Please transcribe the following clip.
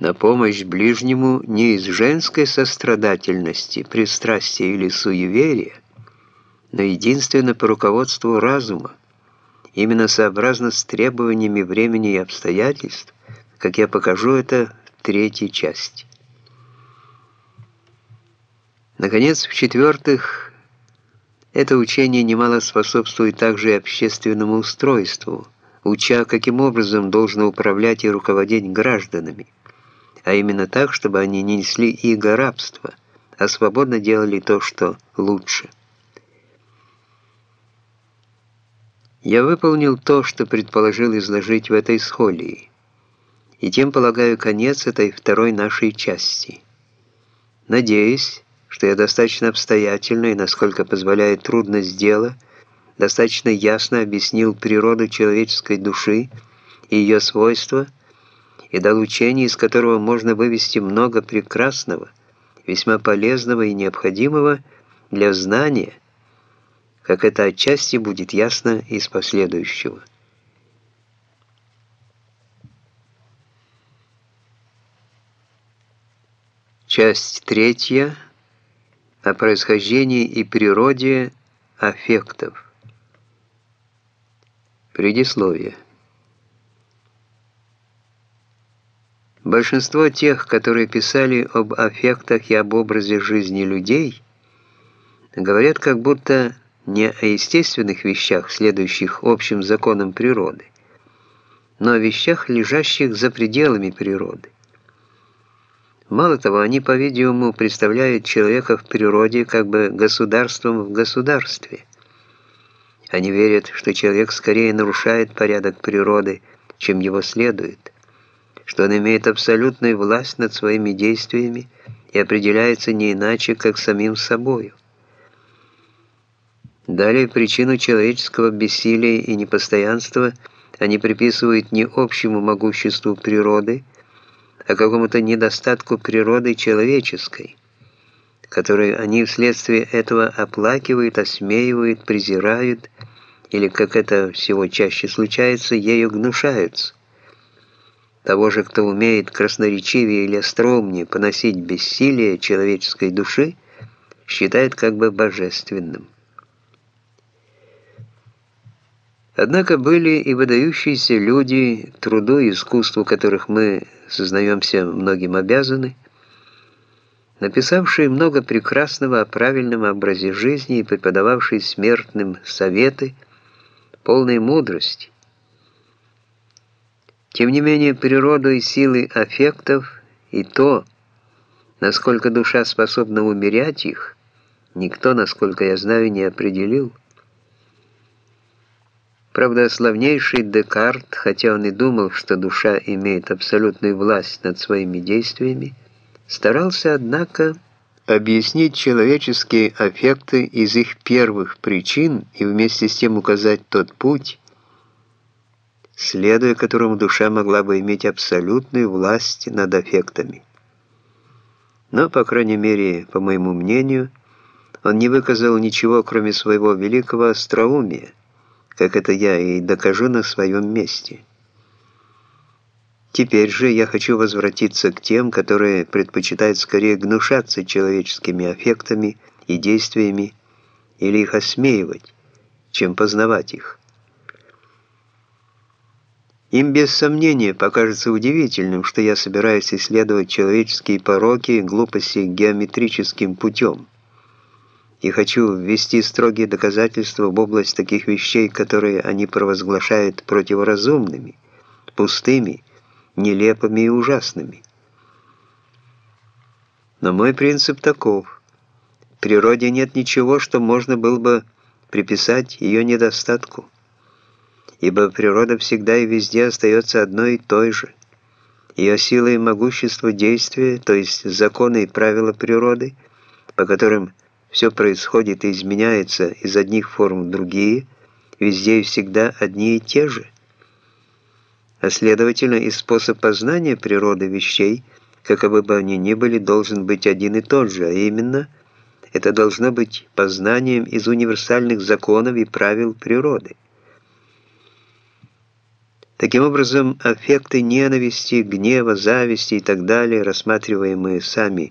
на помощь ближнему не из женской сострадательности, пристрастия или суеверия, но единственно по руководству разума, именно сообразно с требованиями времени и обстоятельств, как я покажу это в третьей части. Наконец, в-четвертых, это учение немало способствует также и общественному устройству, уча, каким образом должно управлять и руководить гражданами – а именно так, чтобы они не несли иго рабства, а свободно делали то, что лучше. Я выполнил то, что предположил изложить в этой схолии, и тем полагаю конец этой второй нашей части. Надеюсь, что я достаточно обстоятельно и, насколько позволяет трудность дела, достаточно ясно объяснил природу человеческой души и ее свойства – и дал учение, из которого можно вывести много прекрасного, весьма полезного и необходимого для знания, как это отчасти будет ясно из последующего. Часть третья о происхождении и природе аффектов. Предисловие. Большинство тех, которые писали об аффектах и об образе жизни людей, говорят как будто не о естественных вещах, следующих общим законам природы, но о вещах, лежащих за пределами природы. Мало того, они, по-видимому, представляют человека в природе как бы государством в государстве. Они верят, что человек скорее нарушает порядок природы, чем его следует – что он имеет абсолютную власть над своими действиями и определяется не иначе, как самим собою. Далее причину человеческого бессилия и непостоянства они приписывают не общему могуществу природы, а какому-то недостатку природы человеческой, которую они вследствие этого оплакивают, осмеивают, презирают, или, как это всего чаще случается, ею гнушаются того же, кто умеет красноречивее или остроумнее поносить бессилие человеческой души, считает как бы божественным. Однако были и выдающиеся люди, труду и искусству которых мы, сознаемся, многим обязаны, написавшие много прекрасного о правильном образе жизни и преподававшие смертным советы, полной мудрости, тем не менее, природу и силы аффектов и то, насколько душа способна умерять их, никто, насколько я знаю, не определил. Правда, славнейший Декарт, хотя он и думал, что душа имеет абсолютную власть над своими действиями, старался, однако, объяснить человеческие аффекты из их первых причин и вместе с тем указать тот путь, следуя которому душа могла бы иметь абсолютную власть над аффектами. Но, по крайней мере, по моему мнению, он не выказал ничего, кроме своего великого остроумия, как это я и докажу на своем месте. Теперь же я хочу возвратиться к тем, которые предпочитают скорее гнушаться человеческими аффектами и действиями или их осмеивать, чем познавать их. Им без сомнения покажется удивительным, что я собираюсь исследовать человеческие пороки и глупости геометрическим путем. И хочу ввести строгие доказательства в область таких вещей, которые они провозглашают противоразумными, пустыми, нелепыми и ужасными. Но мой принцип таков. В природе нет ничего, что можно было бы приписать ее недостатку ибо природа всегда и везде остается одной и той же. Ее сила и могущество действия, то есть законы и правила природы, по которым все происходит и изменяется из одних форм в другие, везде и всегда одни и те же. А следовательно, и способ познания природы вещей, каковы бы они ни были, должен быть один и тот же, а именно, это должно быть познанием из универсальных законов и правил природы. Таким образом, аффекты ненависти, гнева, зависти и так далее, рассматриваемые сами